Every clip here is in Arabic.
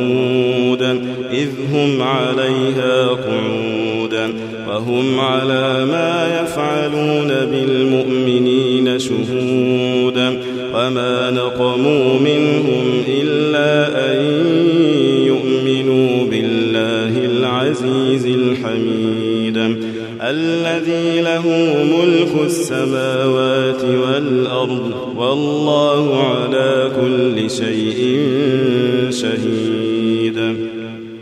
الوقود إذ هم عليها قعود وهم على ما يفعلون بالمؤمنين شهودا وما نقموا منهم إلا أن يؤمنوا بالله العزيز الحميد الذي له ملك السماوات والأرض والله على كل شيء شهيد.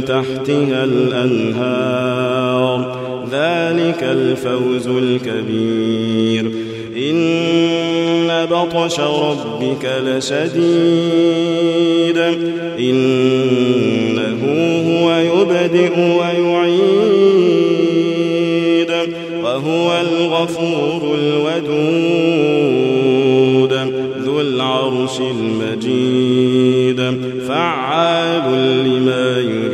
تحتها الأنهار. ذلك الفوز الكبير. إن بطش ربك لشديد. إنه هو يبدئ ويعيد. وهو الغفور الودود. ذو العرش المجيد. فعال لما يريد.